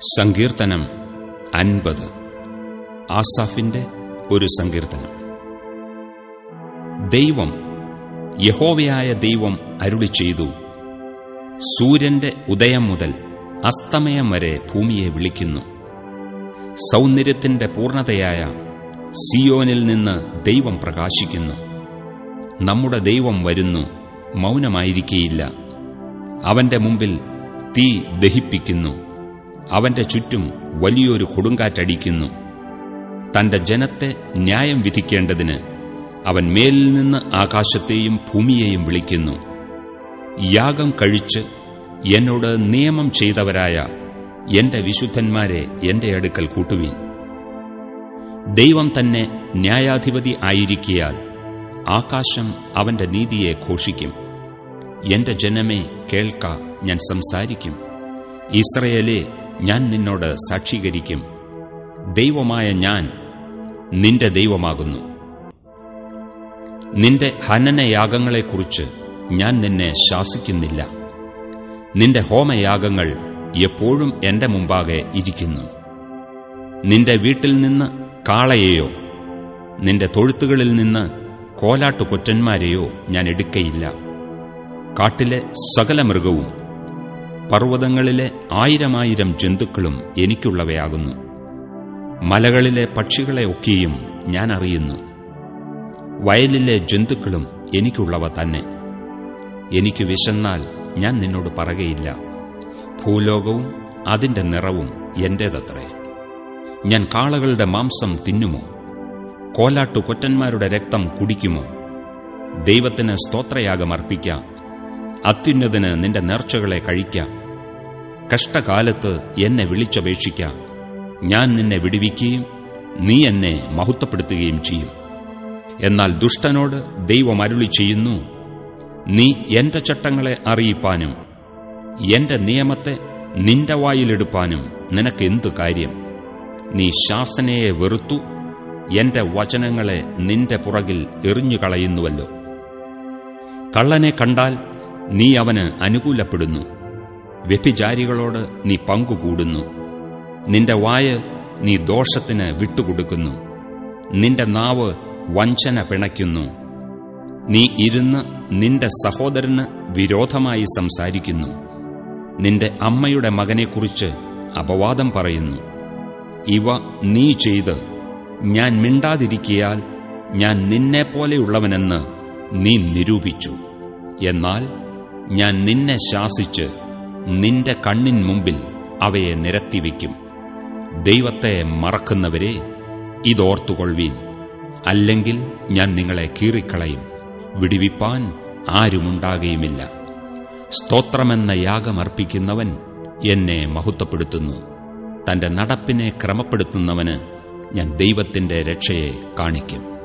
സങ്കീർത്തനം അൻപത്. ആസാഫിന്റെ ഒരു സങ്കീർത്തനം. ദൈവം യഹോവയായ ദൈവം അരുളി ചെയ്തു സൂര്യന്റെ ഉദയം മുതൽ അസ്തമയം വരെ ഭൂമിയെ വിളിക്കുന്നു. സൗന്ദര്യത്തിന്റെ പൂർണതയായ സിയോനിൽ നിന്ന് ദൈവം പ്രകാശിക്കുന്നു. നമ്മുടെ ദൈവം വരുന്നു മൗനമായിരിക്കയില്ല. അവന്റെ മുമ്പിൽ തീ ദഹിപ്പിക്കുന്നു. അവന്റെ ചുറ്റും വലിയൊരു കൊടുങ്കാറ്റടിക്കുന്നു. തന്റെ ജനത്തെ ന്യായം വിധിക്കേണ്ടതിന് അവൻ മേലിൽ നിന്ന് ആകാശത്തെയും ഭൂമിയെയും വിളിക്കുന്നു. യാഗം കഴിച്ച് എന്നോട് നിയമം ചെയ്തവരായ എന്റെ വിശുദ്ധന്മാരെ എന്റെ അടുക്കൽ കൂട്ടുവീൻ. ദൈവം തന്നെ ന്യായാധിപതി ആയിരിക്കിയാൽ ആകാശം അവന്റെ നീതിയെ ഘോഷിക്കും. എന്റെ ജനമേ കേൾക്ക ഞാൻ സംസാരിക്കും. ഇസ്രയേലെ ഞാൻ നിന്നോട് സാക്ഷീകരിക്കും. ദൈവമായ ഞാൻ നിന്റെ ദൈവമാകുന്നു. നിന്റെ ഹനനയാഗങ്ങളെക്കുറിച്ച് ഞാൻ നിന്നെ ശാസിക്കുന്നില്ല. നിന്റെ ഹോമയാഗങ്ങൾ എപ്പോഴും എന്റെ മുമ്പാകെ ഇരിക്കുന്നു. നിന്റെ വീട്ടിൽ നിന്ന് കാളയെയോ നിന്റെ തൊഴുത്തുകളിൽ നിന്ന് കോലാട്ടുകൊറ്റന്മാരെയോ ഞാൻ എടുക്കയില്ല. കാട്ടിലെ സകല മൃഗവും പർവതങ്ങളിലെ ആയിരമായിരം ജന്തുക്കളും എനിക്കുള്ളവയാകുന്നു. മലകളിലെ പക്ഷികളെ ഒക്കെയും ഞാൻ അറിയുന്നു. വയലിലെ ജന്തുക്കളും എനിക്കുള്ളവ തന്നെ. എനിക്ക് വിശന്നാൽ ഞാൻ നിന്നോട് പറകയില്ല. ഭൂലോകവും അതിന്റെ നിറവും എന്റേതത്രേ. ഞാൻ കാളകളുടെ മാംസം തിന്നുമോ? കോലാട്ടു കൊറ്റന്മാരുടെ രക്തം കുടിക്കുമോ? ദൈവത്തിന് സ്തോത്രയാഗം അർപ്പിക്കാം അത്യുന്നതിന് നിന്റെ നേർച്ചകളെ കഴിക്കാം. കഷ്ടകാലത്ത് എന്നെ വിളിച്ചപേക്ഷിക്കാം. ഞാൻ നിന്നെ വിടുവിക്കുകയും നീ എന്നെ മഹത്വപ്പെടുത്തുകയും ചെയ്യും. എന്നാൽ ദുഷ്ടനോട് ദൈവം അരുളി ചെയ്യുന്നു നീ എന്റെ ചട്ടങ്ങളെ അറിയിപ്പാനും എന്റെ നിയമത്തെ നിന്റെ വായിലെടുപ്പാനും നിനക്ക് എന്തു കാര്യം? നീ ശാസനയെ വെറുത്തു എന്റെ വചനങ്ങളെ നിന്റെ പുറകിൽ എറിഞ്ഞുകളയുന്നുവല്ലോ. കള്ളനെ കണ്ടാൽ നീ അവന് അനുകൂലപ്പെടുന്നു. വ്യഭിചാരികളോട് നീ പങ്കുകൂടുന്നു. നിന്റെ വായ നീ ദോഷത്തിന് വിട്ടുകൊടുക്കുന്നു. നിന്റെ നാവ് വഞ്ചന പിണയ്ക്കുന്നു. നീ ഇരുന്ന് നിന്റെ സഹോദരന് വിരോധമായി സംസാരിക്കുന്നു. നിന്റെ അമ്മയുടെ മകനെക്കുറിച്ച് അപവാദം പറയുന്നു. ഇവ നീ ചെയ്ത് ഞാൻ മിണ്ടാതിരിക്കിയാൽ ഞാൻ നിന്നെപ്പോലെയുള്ളവനെന്ന് നീ നിരൂപിച്ചു. എന്നാൽ ഞാൻ നിന്നെ ശാസിച്ച് നിന്റെ കണ്ണിൻ മുമ്പിൽ അവയെ നിരത്തിവെക്കും ദൈവത്തെ മറക്കുന്നവരെ ഇതോർത്തുകൊള്ളുവീൻ. അല്ലെങ്കിൽ ഞാൻ നിങ്ങളെ കീറിക്കളയും. വിടിവിപ്പാൻ ആരുമുണ്ടാകുകയുമില്ല സ്തോത്രമെന്ന യാഗമർപ്പിക്കുന്നവൻ എന്നെ മഹത്വപ്പെടുത്തുന്നു. തന്റെ നടപ്പിനെ ക്രമപ്പെടുത്തുന്നവന് ഞാൻ ദൈവത്തിന്റെ രക്ഷയെ കാണിക്കും.